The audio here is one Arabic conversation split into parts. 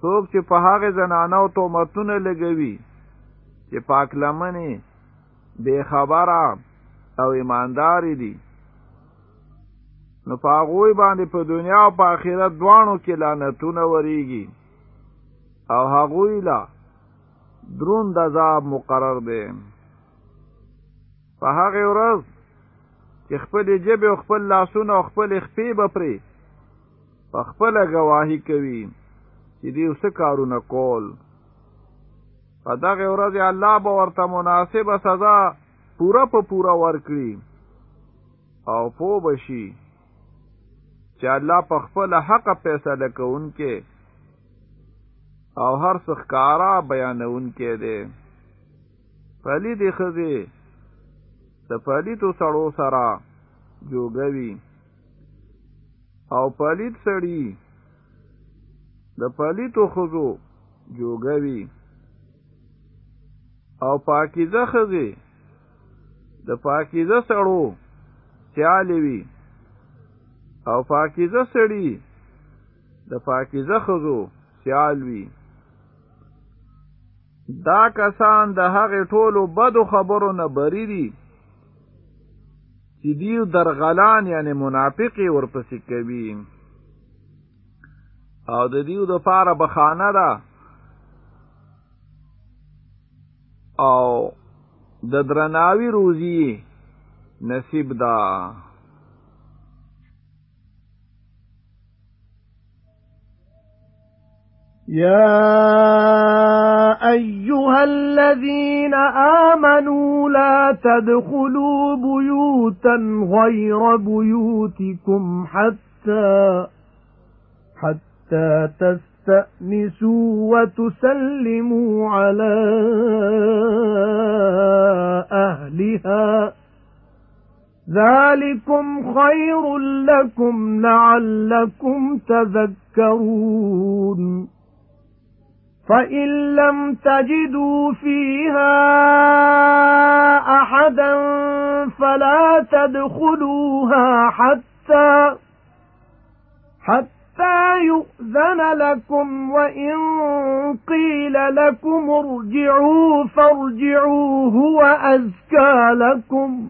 څوک چې په هغه زنانو تهمتونه لګوي چې پاک لمنې بے خبره او ایماندار دي. نو په هغوی باندې په دنیا او په آخرت دواړو کې لعنتونه وریږي او هغوی لا دروند عذاب مقرر دی. په هغه ورځ چې خپلې ژبې او خپل لاسونه او خپل خپې به پرې په خپل گواهی کوي چې دی اوس کارونه کول. په دغه ورځ الله به ورته مناسبه سزا پورا په پورا ورکړي او پو بشي چې الله په خپل حق فیصله کوونکې او هر څه ښکارا بیانونکې دی پلی دی خزي د پلیتو سړو سره جوګه وي او پلیت سړی د پلیتو ښځو جوګه وي او پاکیزه خزي د پاکیزه سړو سیالي وي. او پاکیزه سړی د پاکیزه ښځو سیال وي. دا کسان د هغه ټولو بدو خبرو نه بری دي چې دیو درغلان یعنی منافقی ورپسې کوي أو د دیو د پاره بخانه ده. أو د درناوی روزي نصیب ده. يا أيها الذين آمنوا لا تدخلوا بيوتا غير بيوتكم حتى حتى تستأنسوا وتسلموا على أهلها. ذَلِكُمْ خَيْرٌ لَكُمْ لَعَلَّكُمْ تَذَكَّرُونَ. فَإِن لَّمْ تَجِدُوا فِيهَا أَحَدًا فَلَا تَدْخُلُوهَا حَتَّى حَتَّى يُؤْذَنَ لَكُمْ وَإِن قِيلَ لَكُمْ ارْجِعُوا فَارْجِعُوا هُوَ أَزْكَى لَكُمْ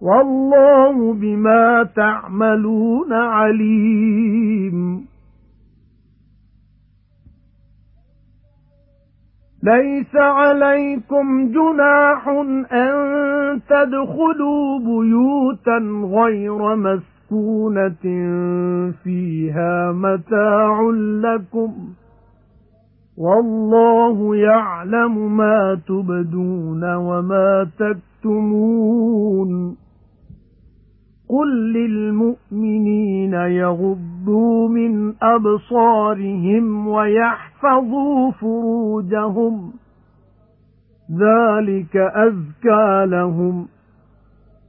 وَاللَّهُ بِمَا تَعْمَلُونَ عَلِيمٌ لَيْسَ عَلَيْكُمْ جُنَاحٌ أَن تَدْخُلُوا بُيُوتًا غَيْرَ مَسْكُونَةٍ فِيهَا مَتَاعٌ لَكُمْ وَاللَّهُ يَعْلَمُ مَا تُبْدُونَ وَمَا تَكْتُمُونَ قُل لِّلْمُؤْمِنِينَ يَغُضُّوا مِنْ أَبْصَارِهِمْ وَيَحْفَظُوا فُرُوجَهُمْ ذَلِكَ أَزْكَى لَهُمْ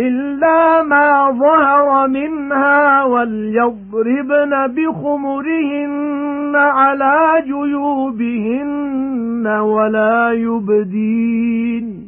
إِلَّا مَا ظَهَرَ مِنْهَا وَلْيَضْرِبْنَ بِخُمُرِهِنَّ عَلَى جُيُوبِهِنَّ وَلَا يُبْدِينَ.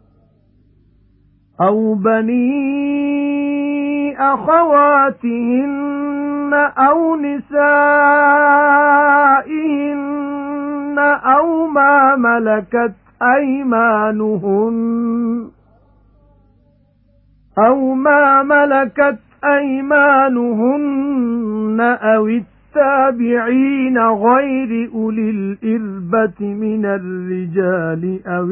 أَوْ بَنِي أَخَوَاتِهِنَّ أو نسائهن أو ما ملكت أيمانهن أَوْ مَا مَلَكَتْ أَيْمَانُهُنَّ أَوِ التَّابِعِينَ غَيْرِ أُولِي الْإِرْبَةِ مِنَ الرِّجَالِ أَوِ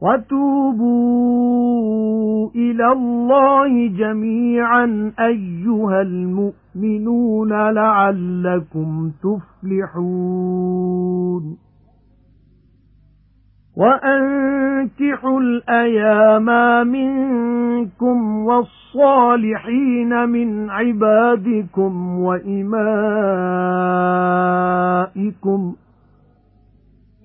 وَتُوبُوا إِلَى اللَّهِ جَمِيعًا أَيُّهَا الْمُؤْمِنُونَ لَعَلَّكُمْ تُفْلِحُونَ. وَأَنكِحُوا الْأَيَامَ مِنكُمْ وَالصَّالِحِينَ مِنْ عِبَادِكُمْ وَإِمَائِكُمْ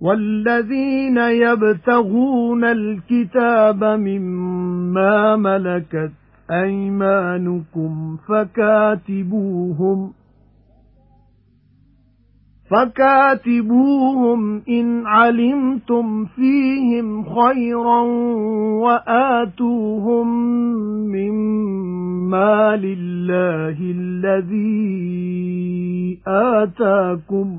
وَالَّذِينَ يَبْتَغُونَ الْكِتَابَ مِمَّا مَلَكَتْ أَيْمَانُكُمْ فَكَاتِبُوهُمْ فَكَاتِبُوهُمْ إِنْ عَلِمْتُمْ فِيهِمْ خَيْرًا وَآتُوهُمْ مِمَّا لِلَّهِ الَّذِي آتَاكُمْ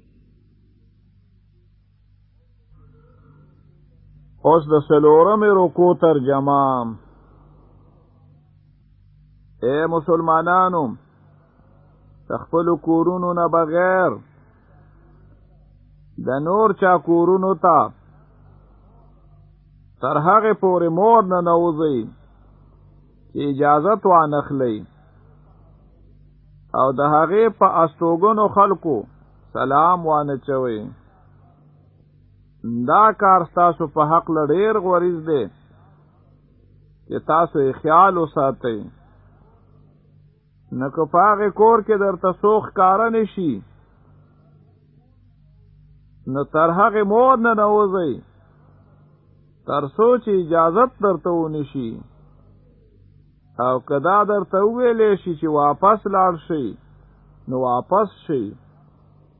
اوس د څلورم رکوع ترجمه. اے مسلمانانو تخپل کورونو نه بغیر د نور چا کورونو ته تر هغه پورې مور نه ننوځئ چې اجازه تو نخلی او د هغه په استوګنو خلکو سلام وانه چوي دا کار تاسو په حق لړیر غوریز دی چې تاسو یې خیال وساتئ. نه که پاغې کور کې در ته سوخ کاره نه شي. نه تر هغې مور نه نهوځئ تر څو چې اجازت در ته ونی شي او که دا در ته وویللی شي چې واپس لاړ شي نو واپس شي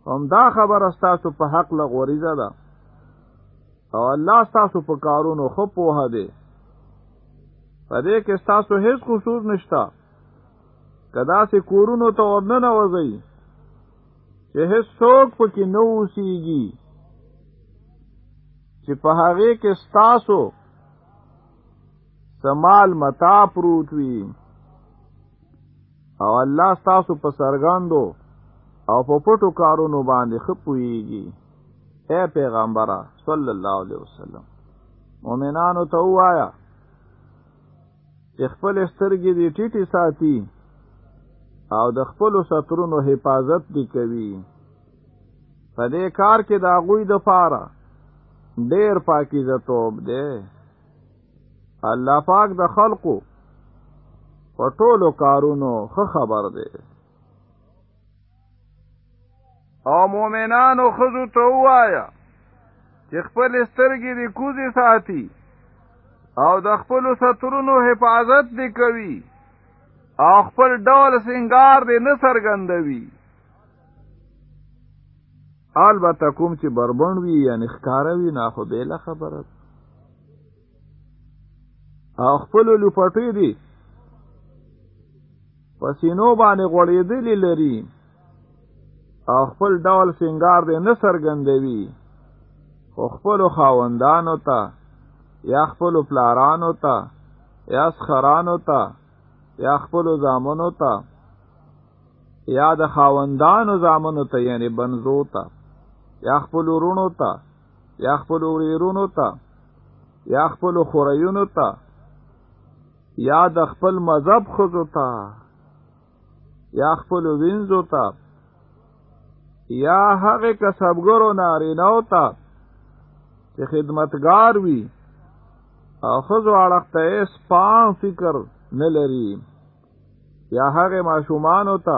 همدا خبره ستاسو په حق له غوریزه ده. او الله تاسو په کارونو خو په دی. پدې کې تاسو هیڅ قصور نشتا کدا سي کورونو ته ورننه وځي چې هیڅ څوک پکې نو اوسېږي چې په هغه کې تاسو سمال متا پروت وي. او الله تاسو په څرګندو او په پټو کارونو باندې خبرېږي اے پیغمبره صلی الله علیه وسلم. مؤمنانو ته وایا چې خپل سترګې دې ټیټي ساتي او د خپل سترونو حفاظت دي کوي. په دې کار کې د هغوی د پاره ډېر پاکیزه توب دی. الله پاک د خلقو په ټولو کارونو خبر دی او مؤمنانو ښځو ته وایا چې خپل سترګې دې کوزې ساتي او د خپل سترونو حفاظت دی کوي او خپل ډول سنگار دی نه څرګندوي البته کوم چې بربند وي یعنی ښکاروي نه خو بیله خبره او خپل لپټې دي پسینو باندې غړېدلې لري او خپل ډول سنگار دی نه سرګندوي خو خپل خاوندانو ته یا خپل پلارانو ته یا سخرانو ته یا خپل زامنو ته یا د خاوندانو زامنو ته یعنی بنزو ته یا خپل ورونو ته یا خپل وریرونو ته یا خپل خوریونو ته یا د خپل مذهب ښځو ته یا خپل وینځو ته یا هغه کسبګرو نارینو ته چې خدمتگار وي او ښځو اړخ ته سپان فکر نه لري. یا هغه ماشومانو ته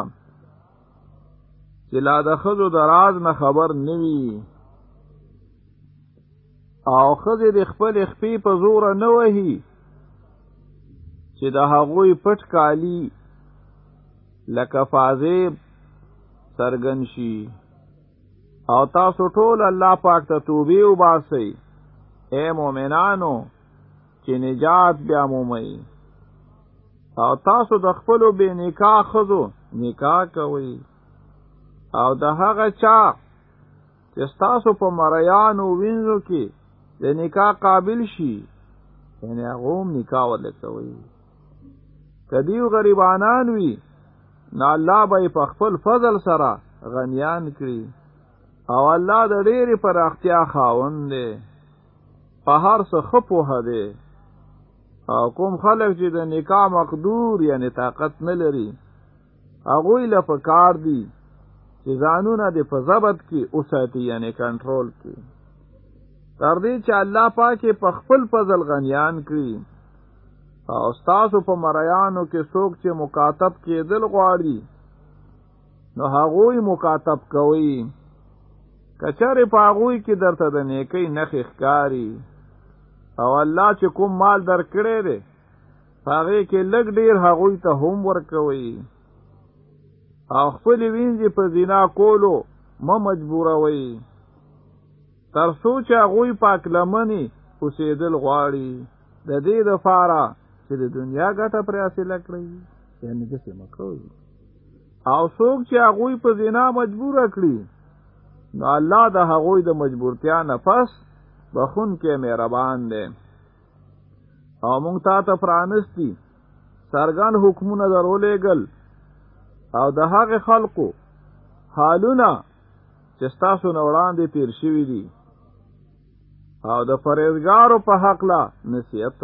چې لا د خزو د راز نه خبر نوي او خزې د خپل خپې په زور نه وهي چې د هغوی پټ کالی لکه فاضب سرګن شي او تاسو ټول الله پاک ته توبې وباسئ. اے مؤمنانو چې نجات بیا مومئ او تاسو د خپل به نکاح خزو نکاح کوئ. او د هغه چا چې تاسو په مریانو وینځو کې د نکاح قابل شي یعنی هغه نکاح ولکوي کدیو غریبانان وي نو الله به په خپل فضل سره غنیان کړي او الله د ډېری پر اختیا خاوند دی. په هر څه خپوه دی. او کوم خلک چې د نکاح مقدور یعنی طاقت نه لري هغه له پکار دي چې ځانونه د په ضبط کې اوساتي یعنی کنټرول کې. تر دې چې الله پاکي په خپل فضل غنیان کړي. او استاسو په مریانو کې څوک چې مکاتب کېدل غواړي نو هغوی مکاتب کوي کچره په هغوی کې درته د نیکی نخې ښکاری او الله چې کوم مال درکړی دی هغه کې لګ ډیر هغوی ته هم ورکوي. او خپل وینځي په زنا کولو م مجبوروي تر سوچ هغوی پاک لمني اوسېدل غواړي. د دې د فاره چې د دنیا ګټه پر حاصله کړی یعنی د سیمه کوي او څوک چې هغوی په زنا مجبور کړي نو الله د هغوی د مجبورتیا نفس بخون کې مهربان دی. او مونږ تا ته پرانستی سرګان حکمونه درولېګل او د هغه خلقو حالونه چې تاسو نه وړاندې تیر شوي دي. او د فرېزګارو په حق لا نصیحت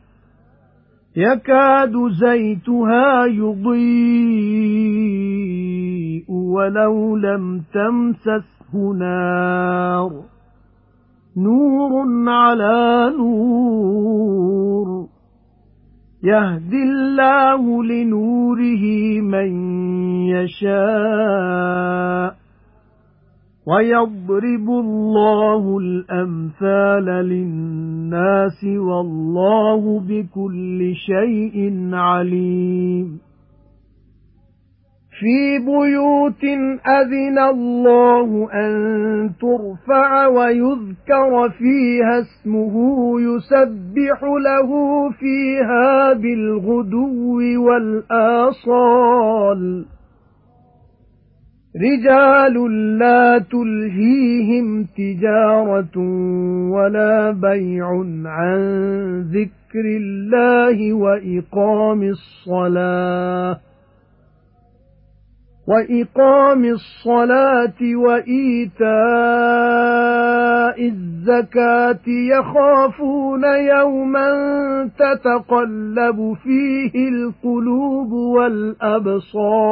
يَكَادُ زَيْتُهَا يُضِيءُ وَلَوْ لَمْ تَمْسَسْهُ نَارٌ. نُورٌ عَلَى نُورٍ. يَهْدِي اللَّهُ لِنُورِهِ مَن يَشَاءُ. وَيَضْرِبُ اللَّهُ الْأَمْثَالَ لِلنَّاسِ وَاللَّهُ بِكُلِّ شَيْءٍ عَلِيمٌ. فِي بُيُوتٍ أَذِنَ اللَّهُ أَن تُرْفَعَ وَيُذْكَرَ فِيهَا اسْمُهُ يُسَبِّحُ لَهُ فِيهَا بِالْغُدُوِّ وَالْآصَالِ. رِجَالٌ لَّا تُلْهِيهِمْ تِجَارَةٌ وَلَا بَيْعٌ عَن ذِكْرِ اللَّهِ وَإِقَامِ الصَّلَاةِ وَإِقَامِ الصَّلَاةِ وَإِيتَاءِ الزَّكَاةِ يَخَافُونَ يَوْمًا تَتَقَلَّبُ فِيهِ الْقُلُوبُ وَالْأَبْصَارُ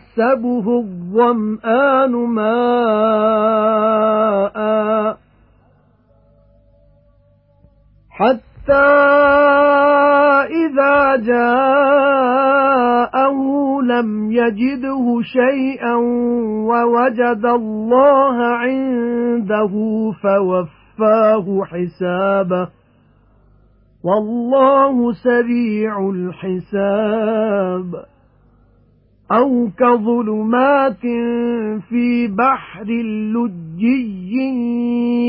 يَحْسَبُهُ الظَّمْآنُ مَاءً حَتَّى إِذَا جَاءَهُ لَمْ يَجِدْهُ شَيْئًا وَوَجَدَ اللَّهَ عِندَهُ فَوَفَّاهُ حِسَابَهُ وَاللَّهُ سَرِيعُ الْحِسَابِ أَوْ كَظُلُمَاتٍ فِي بَحْرٍ لُجِّيٍّ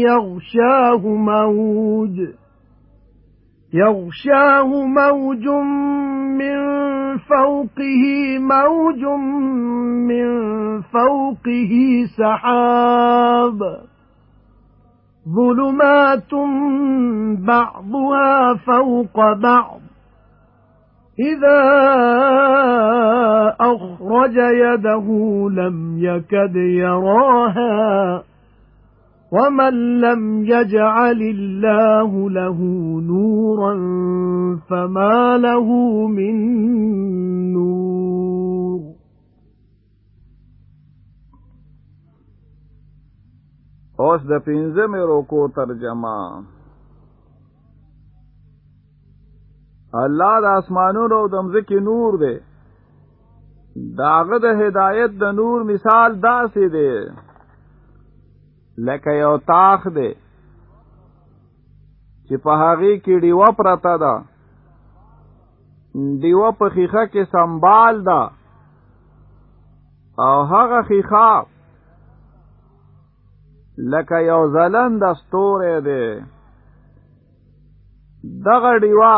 يَغْشَاهُ مَوْجٌ. يَغْشَاهُ مَوْجٌ مِّن فَوْقِهِ مَوْجٌ مِّن فَوْقِهِ سَحَابٌ. ظُلُمَاتٌ بَعْضُهَا فَوْقَ بَعْضٍ. إِذَا أَخْرَجَ يَدَهُ لَمْ يَكَدْ يَرَاهَا وَمَن لَّمْ يَجْعَلِ اللَّهُ لَهُ نُورًا فَمَا لَهُ مِن نُّورٍ. اوس د پنځمه روکو ترجمه. الله د اسمانونو او د مځکې نور دی. داغه د هدایت د نور مثال داسې دی. لکه یو تاخ دی چې په هغه کې ډیوه پرته ده. ډیوه په خیخه کې سنبال ده. او هغه خیخه لکه یو زلند ستوره دی. دغه ډیوه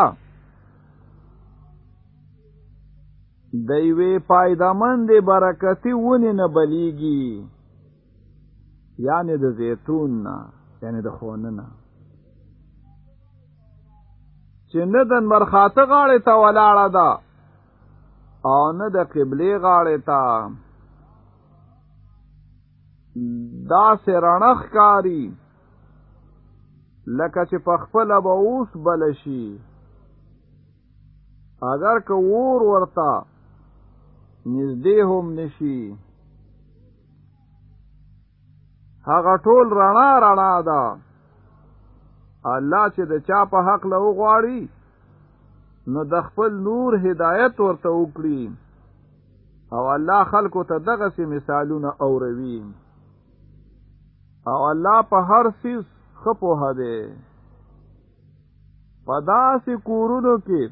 د یوې پایدمند برکتی ونی نه بلیږي یعنی د زیتون نه یعنی د خونه نه. چې نه د مرخاته غاړې ته ولاړه ده او نه د قبلې غاړې ته. دا سرنخ کاری لکه چې په خپل به اوس بل شي. اگر که ور ورته نږدې هم نشي هغه ټول رڼا رڼا ده. الله چې د چا په حق له وغواړي نو د خپل نور هدایت ورته وکړي. او الله خلکو ته دغه سي مثالونه اوروي. او الله په هر سیس خپو هده پداسې کورونو کې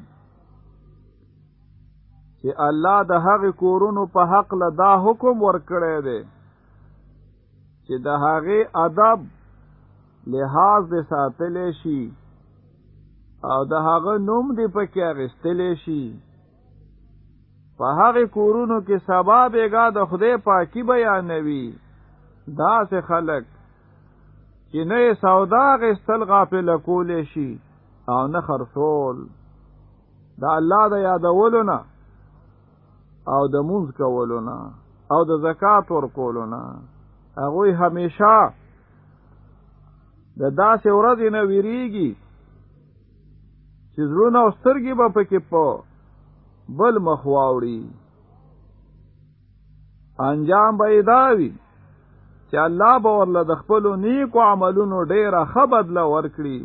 چې الله د هغه کورونو په حق له دا حکم ورکړی دی چې د هغه ادب لحاظ دې ساتلی شي او د هغه نوم دې پکې اغستلی شي. په هغه کورونو کې سبا بیګا د خدای پاکي بیانوي. دا سه خلق چې نه سودا غستل غافل کول شي او نه خرصول دا الله د یادولو نه او د مونږ کولو نه او د زکات ورکولو نه. هغه همیشه د داسې ورځې نه ویریږي چې زړونه او سترګې به پکې په بل مخ واوړي. انجام به داوي چې الله به ورله د خپل نیکو عملونو ډیره ښه بدله ورکړي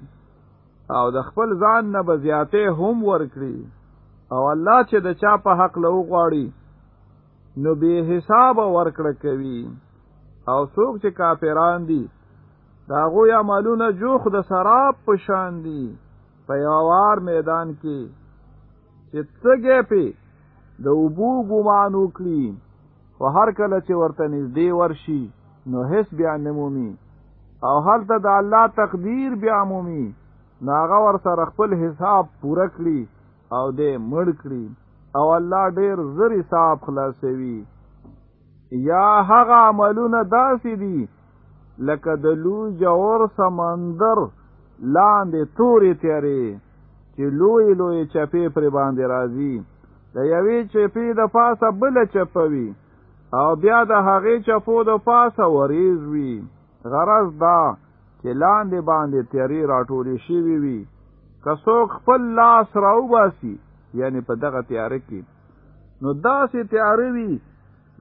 او د خپل ځان نه به زیاتې هم ورکړي او الله چې د چا په حق له وغواړي نو به حساب ورکړه کوي. او څوک چې کافران دي دا غوی عملونه جوخ د سراب په شان دي. په یوار میدان کې چې څنګه په د وبو ګمان وکړي خو هر کله چې ورته نږدې ورشي نو هیڅ بیا نمومي او هلته د الله تقدیر بیا مومي. نو هغه ور سره خپل حساب پوره کړي او دې مړ کړي. او الله ډیر زر حساب خلاصوي. یا هغه عملونه داسې دي لکه د لو جوور سمندر لاندې تورې تیارې چې لوی لوی چپې پر باندې راځي. د یوې چپې د پاسه بل چپوي او بیا د هغې چپو د پاسه وریز وي. غرض دا چې لاندې باندې تیارې راټولې شوي وي که څوک خپل لاس راوباسي یعنی په دغه تیاره کې. نو داسې تیاره وي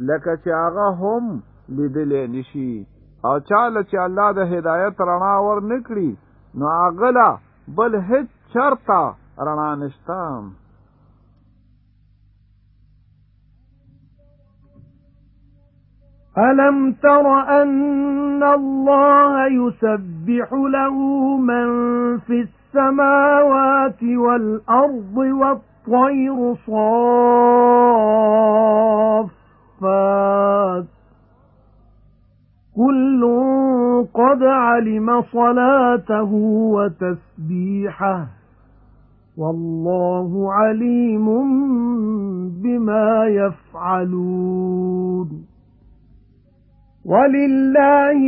لکه چې هغه هم لیدلې نشي او چا له چې الله د هدایت رڼا ور نکړي نو هغه له بل هیڅ چرته رڼا نشته أَلَمْ تَرَ أَنَّ اللَّهَ يُسَبِّحُ لَهُ مَن فِي السَّمَاوَاتِ وَالْأَرْضِ وَالطَّيْرُ صَافَّاتٍ. كُلٌّ قَدْ عَلِمَ صَلَاتَهُ وَتَسْبِيحَهُ. وَاللَّهُ عَلِيمٌ بِمَا يَفْعَلُونَ. وَلِلَّهِ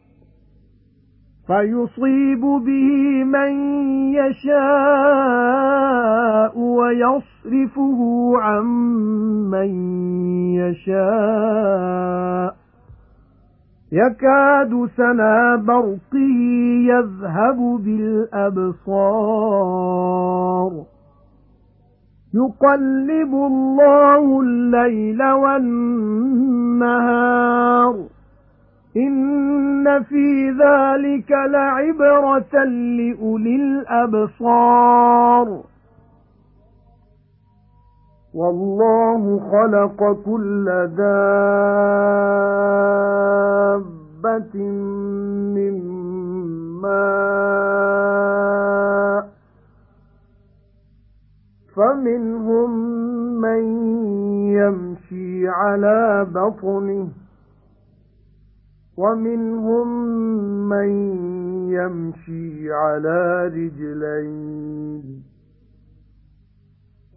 فَيُصِيبُ بِهِ مَن يَشَاءُ وَيَصْرِفُهُ عَن مَّن يَشَاءُ. يَكَادُ سَنَا بَرْقِهِ يَذْهَبُ بِالْأَبْصَارِ. يُقَلِّبُ اللَّهُ اللَّيْلَ وَالنَّهَارَ. إِنَّ فِي ذَلِكَ لَعِبْرَةً لِأُولِي الْأَبْصَارِ. وَاللَّهُ خَلَقَ كُلَّ دَابَّةٍ مِّن مَّاءٍ فَمِنْهُم مَّن يَمْشِي عَلَى بَطْنِهِ وَمِنْهُمْ مَنْ يَمْشِي عَلَى رِجْلَيْنِ.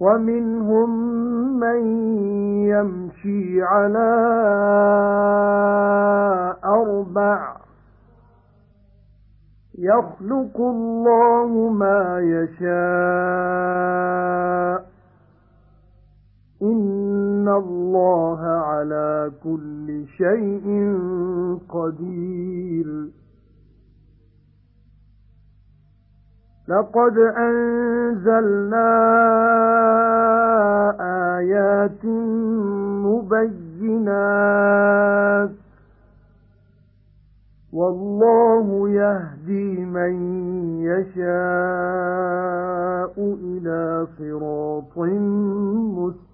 وَمِنْهُمْ مَنْ يَمْشِي عَلَى أَرْبَعٍ. يَخْلُقُ اللَّهُ مَا يَشَاءُ. إِنَّ اللَّهَ عَلَى كُلِّ شَيْءٍ قَدِيرٌ. لَقَدْ أَنزَلْنَا آيَاتٍ مُبَيِّنَاتٍ وَاللَّهُ يَهْدِي مَن يَشَاءُ إِلَى صِرَاطٍ مُّسْتَقِيمٍ.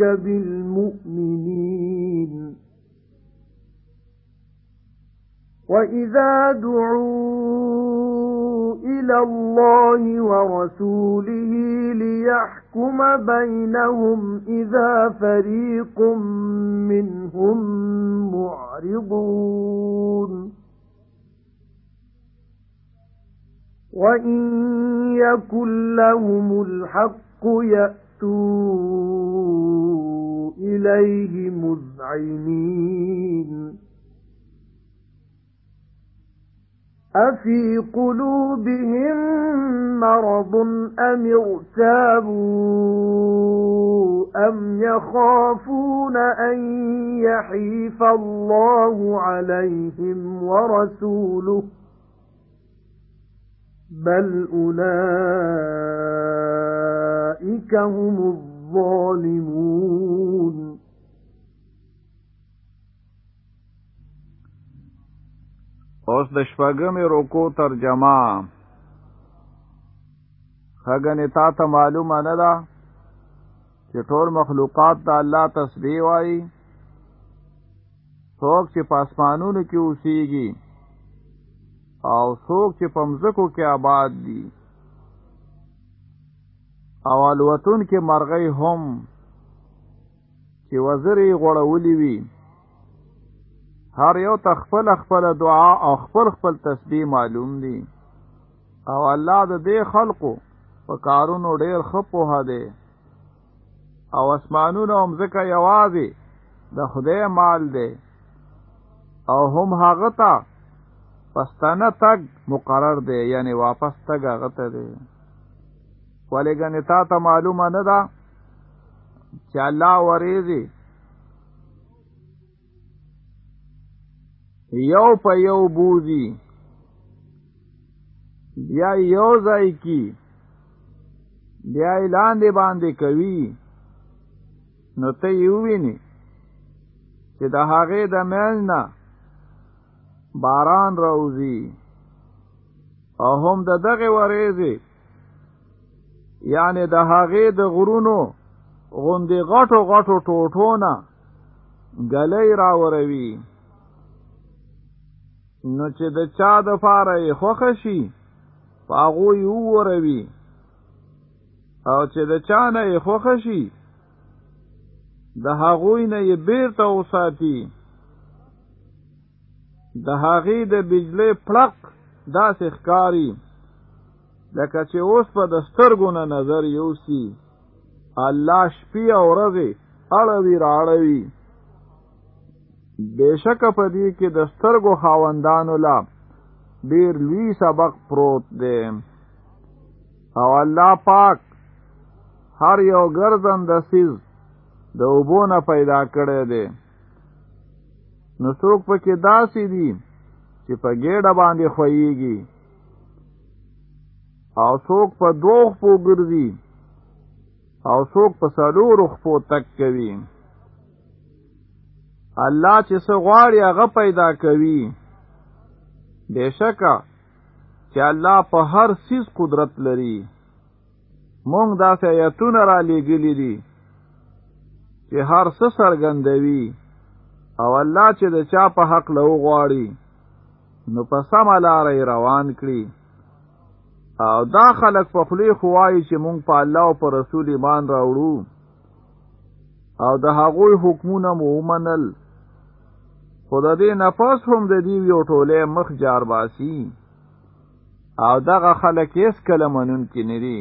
بِالْمُؤْمِنِينَ. وَإِذَا دُعُوا إِلَى اللَّهِ وَرَسُولِهِ لِيَحْكُمَ بَيْنَهُمْ إِذَا فَرِيقٌ مِنْهُمْ مُعْرِضُونَ. وَإِنْ يَكُنْ لَهُمُ الْحَقُّ يَأْتُوا إِلَيْهِ مُذْعِنِينَ أَفِي قُلُوبِهِم مَّرَضٌ أَمِ ارْتَابُوا أَمْ يَخَافُونَ أَن يَحِيفَ اللَّهُ عَلَيْهِمْ وَرَسُولُهُ بَلْ أُولَئِكَ هُمُ الظَّالِمُونَ. اوس د شپږمې رکو ترجمه. خګنې تا ته معلومه نه ده چې ټول مخلوقات د الله تسبیح وایي. څوک چې په اسمانونو کې اوسېږي او څوک چې په مځکو کې آباد دي. او الوتون کې مرغۍ هم چې وزرې غوړولې وي. هر یو تخپل خپل دعا او خپل خپل تسبیح معلوم دي. او الله د دې خلقو په کارونو ډیر خپوه دی. او اسمانونو هم ځکه یوازې د خدای مال دی. او هم هغه ته پستانه تک مقرر دی یعنی واپس تک هغه ته دی. ولګنې تا ته معلومه نه ده چې الله وریږي یو په یو بوزي. بیا یو ځای کی. بیا لاندې باندې کوي. نو ته یو ویني چې د هغې د میل نه باران راوځي او هم د دغه ورېځي یعنی د هغې د غرونو غوندې غټو غټو ټوټونه ګلۍ راوروي. نو چې د چا د پاره یې خوښه شي په هغو یې ووروي. او چې د چا نه یې خوښه شي د هغوی نه یې بیرته وساتي د هغې د بجلی پړق داسې ښکاری لکه چې اوس په د سترګو نه نظر یوسي. الله شپې او ورځې اړوي راړوي. بشک په دې کې د سترګو خاوندانو لا ډیر لوی سبق پروت دی. او الله پاک هر یو ګرځن د سیز د وبونه پیدا کړی دی نو څوک پکې داسې دي چې په ګېډه باندې خوېږي او څوک په دوه خپو ګرځي. او څوک په څلورو خپو تک کوي. الله چې څه غواړي هغه پیدا کوي. بشکا چې الله په هر سیز قدرت لري. مونږ داسې آیتونه را لېږلي دي چې هر څه څرګندوي او الله چې د چا په حق له غواړي نو په سمه لاره روان کړي. او دا خلک په خلی خوایي چې مونږ په الله او په رسول ایمان راوړو. او د هغوی حکمونه مو ومنل. خو د دې نفس هم د دې یو ټوله مخ جار باسي. او دغه خلک هیڅ کله منون کې نه دي